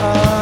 Oh.